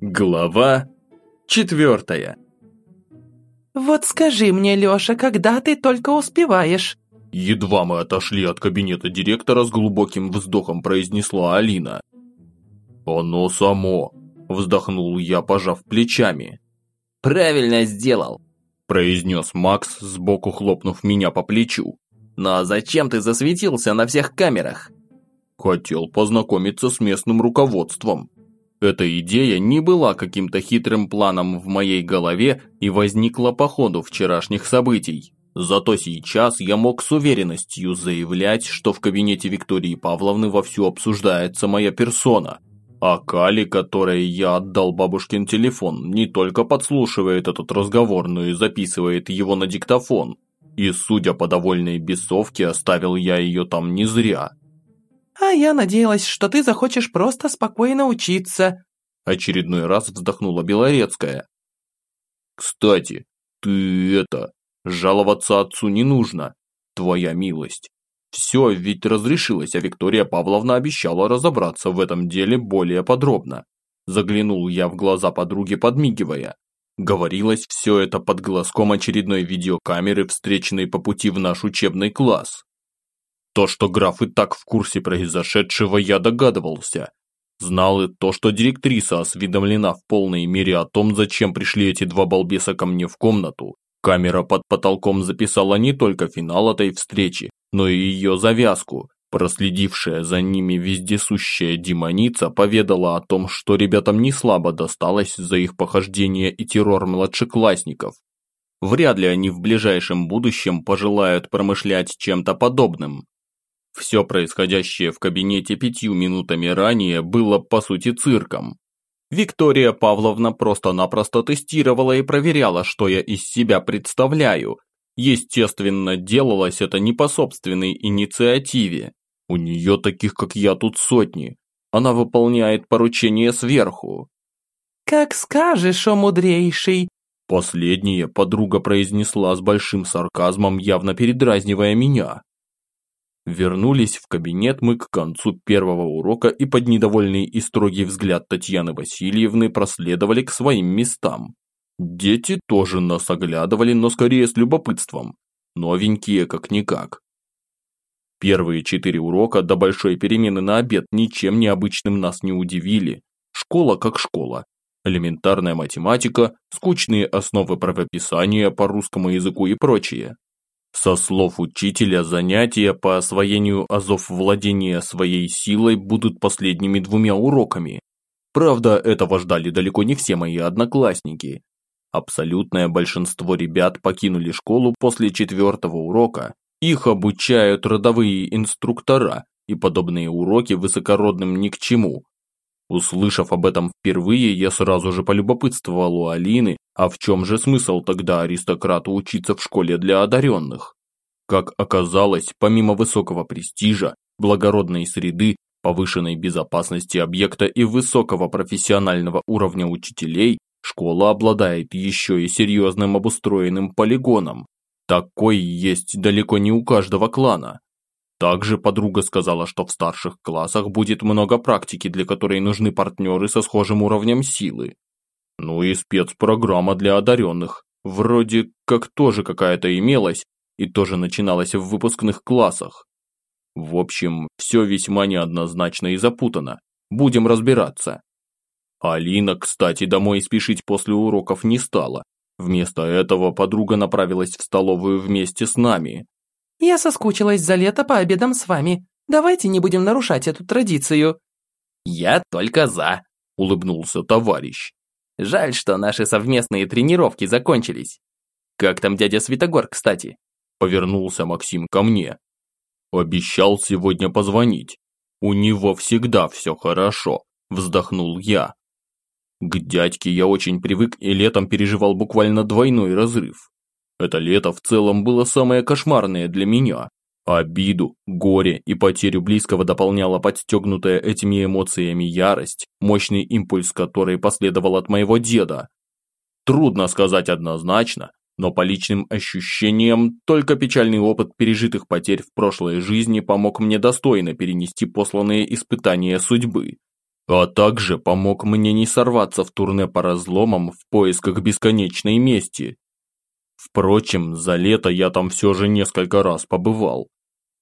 Глава четвертая. «Вот скажи мне, Лёша, когда ты только успеваешь?» Едва мы отошли от кабинета директора, с глубоким вздохом произнесла Алина. «Оно само», – вздохнул я, пожав плечами. «Правильно сделал», – произнес Макс, сбоку хлопнув меня по плечу. «Но зачем ты засветился на всех камерах?» «Хотел познакомиться с местным руководством», эта идея не была каким-то хитрым планом в моей голове и возникла по ходу вчерашних событий. Зато сейчас я мог с уверенностью заявлять, что в кабинете Виктории Павловны вовсю обсуждается моя персона. А Кали, которой я отдал бабушкин телефон, не только подслушивает этот разговор, но и записывает его на диктофон. И, судя по довольной бесовке, оставил я ее там не зря. «А я надеялась, что ты захочешь просто спокойно учиться», очередной раз вздохнула Белорецкая. «Кстати, ты это, жаловаться отцу не нужно, твоя милость. Все ведь разрешилось, а Виктория Павловна обещала разобраться в этом деле более подробно. Заглянул я в глаза подруги, подмигивая. Говорилось все это под глазком очередной видеокамеры, встреченной по пути в наш учебный класс. То, что граф и так в курсе произошедшего, я догадывался. Знал и то, что директриса осведомлена в полной мере о том, зачем пришли эти два балбеса ко мне в комнату. Камера под потолком записала не только финал этой встречи, но и ее завязку. Проследившая за ними вездесущая демоница поведала о том, что ребятам не слабо досталось за их похождение и террор младшеклассников. Вряд ли они в ближайшем будущем пожелают промышлять чем-то подобным. Все происходящее в кабинете пятью минутами ранее было по сути цирком. Виктория Павловна просто-напросто тестировала и проверяла, что я из себя представляю. Естественно, делалось это не по собственной инициативе. У нее таких, как я, тут сотни. Она выполняет поручения сверху. «Как скажешь, о мудрейший!» Последнее подруга произнесла с большим сарказмом, явно передразнивая меня. Вернулись в кабинет мы к концу первого урока и под недовольный и строгий взгляд Татьяны Васильевны проследовали к своим местам. Дети тоже нас оглядывали, но скорее с любопытством. Новенькие как-никак. Первые четыре урока до большой перемены на обед ничем необычным нас не удивили. Школа как школа. Элементарная математика, скучные основы правописания по русскому языку и прочее. Со слов учителя, занятия по освоению азов владения своей силой будут последними двумя уроками. Правда, этого ждали далеко не все мои одноклассники. Абсолютное большинство ребят покинули школу после четвертого урока. Их обучают родовые инструктора, и подобные уроки высокородным ни к чему. Услышав об этом впервые, я сразу же полюбопытствовал у Алины, а в чем же смысл тогда аристократу учиться в школе для одаренных? Как оказалось, помимо высокого престижа, благородной среды, повышенной безопасности объекта и высокого профессионального уровня учителей, школа обладает еще и серьезным обустроенным полигоном. Такой есть далеко не у каждого клана. Также подруга сказала, что в старших классах будет много практики, для которой нужны партнеры со схожим уровнем силы. Ну и спецпрограмма для одаренных. Вроде как тоже какая-то имелась, и тоже начиналась в выпускных классах. В общем, все весьма неоднозначно и запутано. Будем разбираться. Алина, кстати, домой спешить после уроков не стала. Вместо этого подруга направилась в столовую вместе с нами. «Я соскучилась за лето по обедам с вами. Давайте не будем нарушать эту традицию». «Я только за», – улыбнулся товарищ. «Жаль, что наши совместные тренировки закончились. Как там дядя Святогор, кстати?» Повернулся Максим ко мне. Обещал сегодня позвонить. У него всегда все хорошо, вздохнул я. К дядьке я очень привык и летом переживал буквально двойной разрыв. Это лето в целом было самое кошмарное для меня. Обиду, горе и потерю близкого дополняла подстегнутая этими эмоциями ярость, мощный импульс которой последовал от моего деда. Трудно сказать однозначно, но по личным ощущениям, только печальный опыт пережитых потерь в прошлой жизни помог мне достойно перенести посланные испытания судьбы. а также помог мне не сорваться в турне по разломам в поисках бесконечной мести. Впрочем, за лето я там все же несколько раз побывал.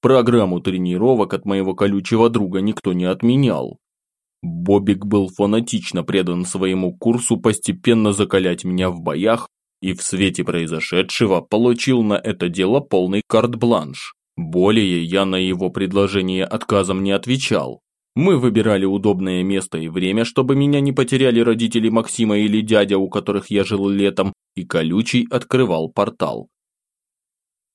Программу тренировок от моего колючего друга никто не отменял. Бобик был фанатично предан своему курсу постепенно закалять меня в боях и в свете произошедшего получил на это дело полный карт-бланш. Более я на его предложение отказом не отвечал. Мы выбирали удобное место и время, чтобы меня не потеряли родители Максима или дядя, у которых я жил летом, и Колючий открывал портал.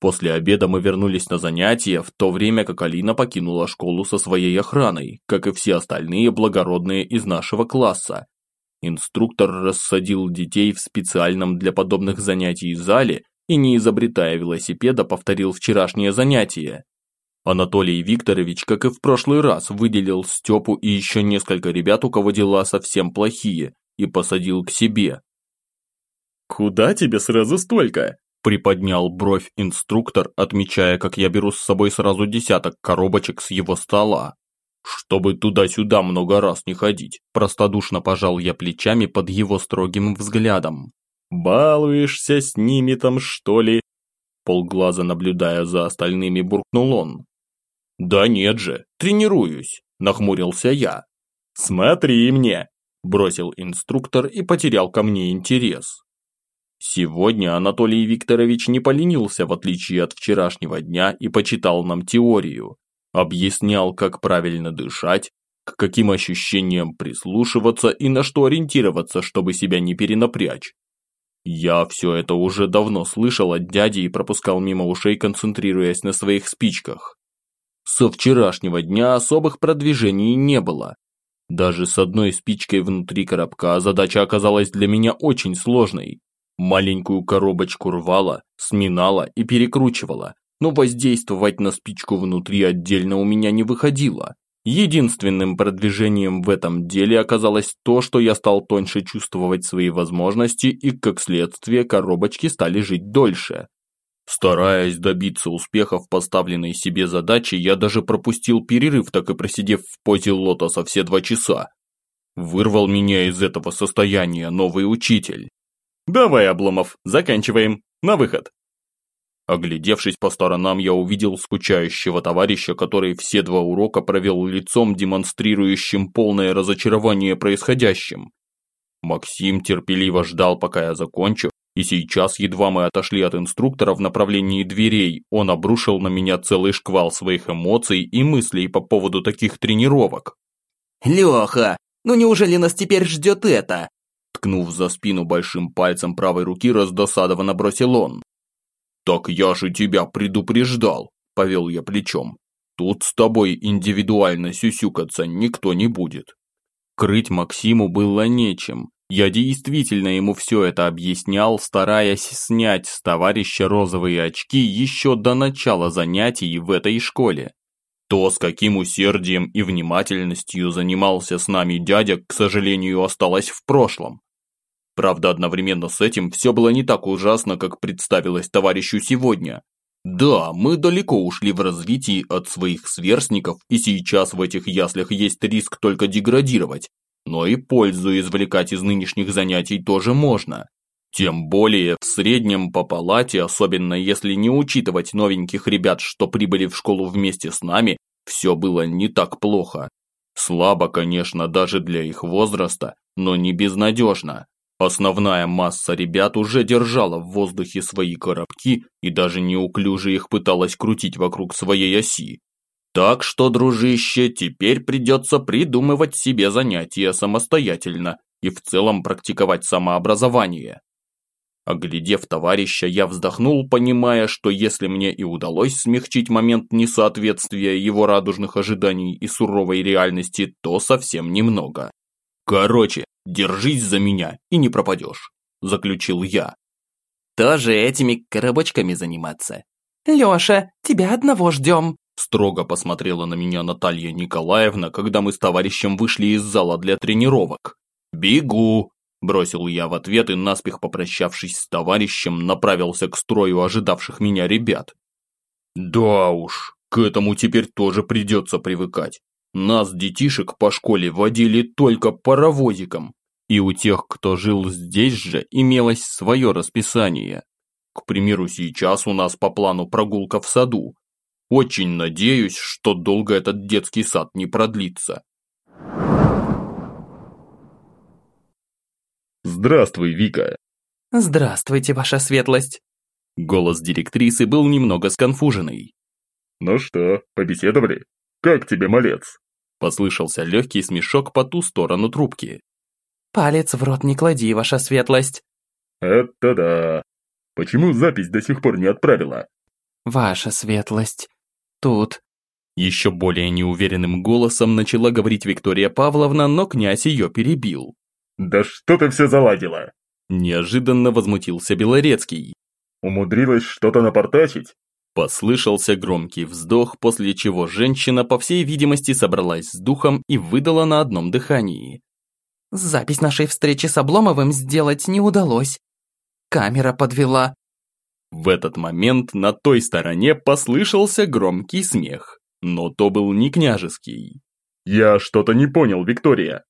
После обеда мы вернулись на занятия, в то время как Алина покинула школу со своей охраной, как и все остальные благородные из нашего класса. Инструктор рассадил детей в специальном для подобных занятий зале и, не изобретая велосипеда, повторил вчерашнее занятие. Анатолий Викторович, как и в прошлый раз, выделил Степу и еще несколько ребят, у кого дела совсем плохие, и посадил к себе. «Куда тебе сразу столько?» Приподнял бровь инструктор, отмечая, как я беру с собой сразу десяток коробочек с его стола. Чтобы туда-сюда много раз не ходить, простодушно пожал я плечами под его строгим взглядом. «Балуешься с ними там, что ли?» Полглаза наблюдая за остальными, буркнул он. «Да нет же, тренируюсь», – нахмурился я. «Смотри мне», – бросил инструктор и потерял ко мне интерес. Сегодня Анатолий Викторович не поленился, в отличие от вчерашнего дня, и почитал нам теорию. Объяснял, как правильно дышать, к каким ощущениям прислушиваться и на что ориентироваться, чтобы себя не перенапрячь. Я все это уже давно слышал от дяди и пропускал мимо ушей, концентрируясь на своих спичках. Со вчерашнего дня особых продвижений не было. Даже с одной спичкой внутри коробка задача оказалась для меня очень сложной. Маленькую коробочку рвала, сминала и перекручивала, но воздействовать на спичку внутри отдельно у меня не выходило. Единственным продвижением в этом деле оказалось то, что я стал тоньше чувствовать свои возможности и, как следствие, коробочки стали жить дольше. Стараясь добиться успеха в поставленной себе задаче, я даже пропустил перерыв, так и просидев в позе лотоса все два часа. Вырвал меня из этого состояния новый учитель. «Давай, Обломов, заканчиваем. На выход!» Оглядевшись по сторонам, я увидел скучающего товарища, который все два урока провел лицом, демонстрирующим полное разочарование происходящим. Максим терпеливо ждал, пока я закончу, и сейчас, едва мы отошли от инструктора в направлении дверей, он обрушил на меня целый шквал своих эмоций и мыслей по поводу таких тренировок. «Леха, ну неужели нас теперь ждет это?» Ткнув за спину большим пальцем правой руки, раздосадованно бросил он. «Так я же тебя предупреждал», – повел я плечом. «Тут с тобой индивидуально сюсюкаться никто не будет». Крыть Максиму было нечем. Я действительно ему все это объяснял, стараясь снять с товарища розовые очки еще до начала занятий в этой школе. То, с каким усердием и внимательностью занимался с нами дядя, к сожалению, осталось в прошлом. Правда, одновременно с этим все было не так ужасно, как представилось товарищу сегодня. Да, мы далеко ушли в развитии от своих сверстников, и сейчас в этих яслях есть риск только деградировать. Но и пользу извлекать из нынешних занятий тоже можно. Тем более в среднем по палате, особенно если не учитывать новеньких ребят, что прибыли в школу вместе с нами, все было не так плохо. Слабо, конечно, даже для их возраста, но не безнадежно. Основная масса ребят уже держала в воздухе свои коробки и даже неуклюже их пыталась крутить вокруг своей оси. Так что, дружище, теперь придется придумывать себе занятия самостоятельно и в целом практиковать самообразование. Оглядев товарища, я вздохнул, понимая, что если мне и удалось смягчить момент несоответствия его радужных ожиданий и суровой реальности, то совсем немного. Короче, держись за меня и не пропадешь, заключил я. Тоже этими коробочками заниматься. Леша, тебя одного ждем. Строго посмотрела на меня Наталья Николаевна, когда мы с товарищем вышли из зала для тренировок. «Бегу!» – бросил я в ответ и, наспех попрощавшись с товарищем, направился к строю ожидавших меня ребят. «Да уж, к этому теперь тоже придется привыкать. Нас, детишек, по школе водили только паровозиком. И у тех, кто жил здесь же, имелось свое расписание. К примеру, сейчас у нас по плану прогулка в саду. Очень надеюсь, что долго этот детский сад не продлится. Здравствуй, Вика. Здравствуйте, ваша светлость. Голос директрисы был немного сконфуженный. Ну что, побеседовали? Как тебе, малец? Послышался легкий смешок по ту сторону трубки. Палец в рот не клади, ваша светлость. Это да. Почему запись до сих пор не отправила? Ваша светлость. Тут. Еще более неуверенным голосом начала говорить Виктория Павловна, но князь ее перебил. Да что ты все заладила? Неожиданно возмутился Белорецкий. Умудрилась что-то напортачить? Послышался громкий вздох, после чего женщина, по всей видимости, собралась с духом и выдала на одном дыхании. Запись нашей встречи с Обломовым сделать не удалось. Камера подвела. В этот момент на той стороне послышался громкий смех, но то был не княжеский. Я что-то не понял, Виктория.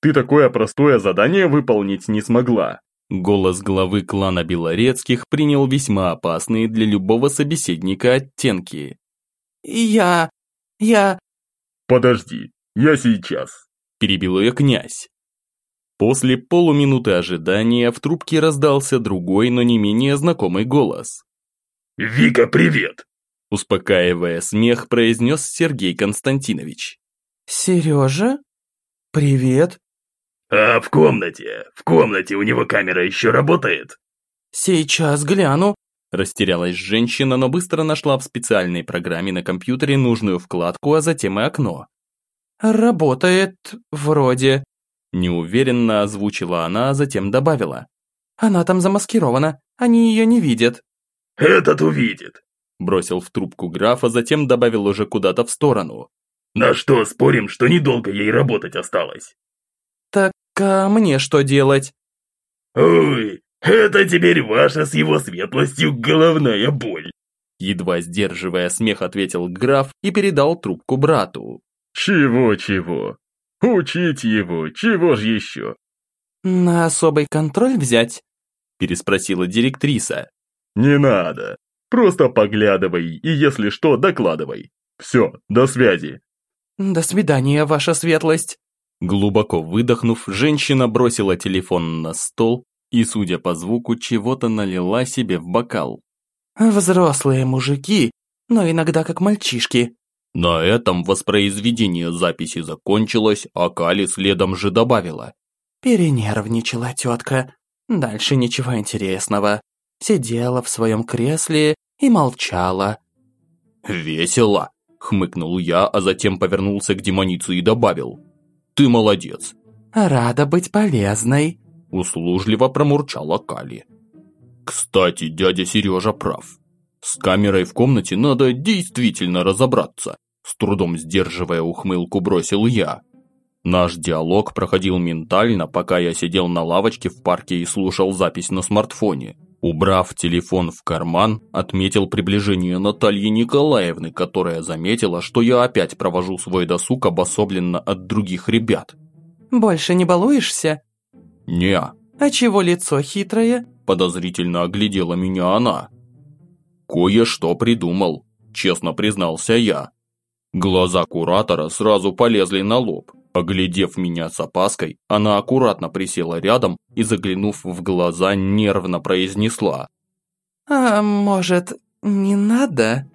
Ты такое простое задание выполнить не смогла. Голос главы клана Белорецких принял весьма опасные для любого собеседника оттенки. «Я... я...» «Подожди, я сейчас», – перебил ее князь. После полуминуты ожидания в трубке раздался другой, но не менее знакомый голос. «Вика, привет!» Успокаивая смех, произнес Сергей Константинович. «Сережа? Привет!» «А в комнате? В комнате у него камера еще работает?» «Сейчас гляну», Растерялась женщина, но быстро нашла в специальной программе на компьютере нужную вкладку, а затем и окно. «Работает вроде», – неуверенно озвучила она, а затем добавила. «Она там замаскирована, они ее не видят». «Этот увидит», – бросил в трубку граф, а затем добавил уже куда-то в сторону. «На что спорим, что недолго ей работать осталось?» «Так а мне что делать?» «Ой, это теперь ваша с его светлостью головная боль!» Едва сдерживая смех, ответил граф и передал трубку брату. «Чего-чего? Учить его, чего ж еще?» «На особый контроль взять?» Переспросила директриса. «Не надо. Просто поглядывай и, если что, докладывай. Все, до связи». «До свидания, ваша светлость». Глубоко выдохнув, женщина бросила телефон на стол и, судя по звуку, чего-то налила себе в бокал. «Взрослые мужики, но иногда как мальчишки». На этом воспроизведение записи закончилось, а Кали следом же добавила. Перенервничала тетка. Дальше ничего интересного. Сидела в своем кресле и молчала. «Весело!» – хмыкнул я, а затем повернулся к демонице и добавил. «Ты молодец!» «Рада быть полезной!» – услужливо промурчала Кали. «Кстати, дядя Сережа прав. С камерой в комнате надо действительно разобраться», – с трудом сдерживая ухмылку бросил я. Наш диалог проходил ментально, пока я сидел на лавочке в парке и слушал запись на смартфоне. Убрав телефон в карман, отметил приближение Натальи Николаевны, которая заметила, что я опять провожу свой досуг обособленно от других ребят. «Больше не балуешься?» «Не». «А чего лицо хитрое?» Подозрительно оглядела меня она. «Кое-что придумал», честно признался я. Глаза куратора сразу полезли на лоб. Оглядев меня с опаской, она аккуратно присела рядом и, заглянув в глаза, нервно произнесла. «А может, не надо?»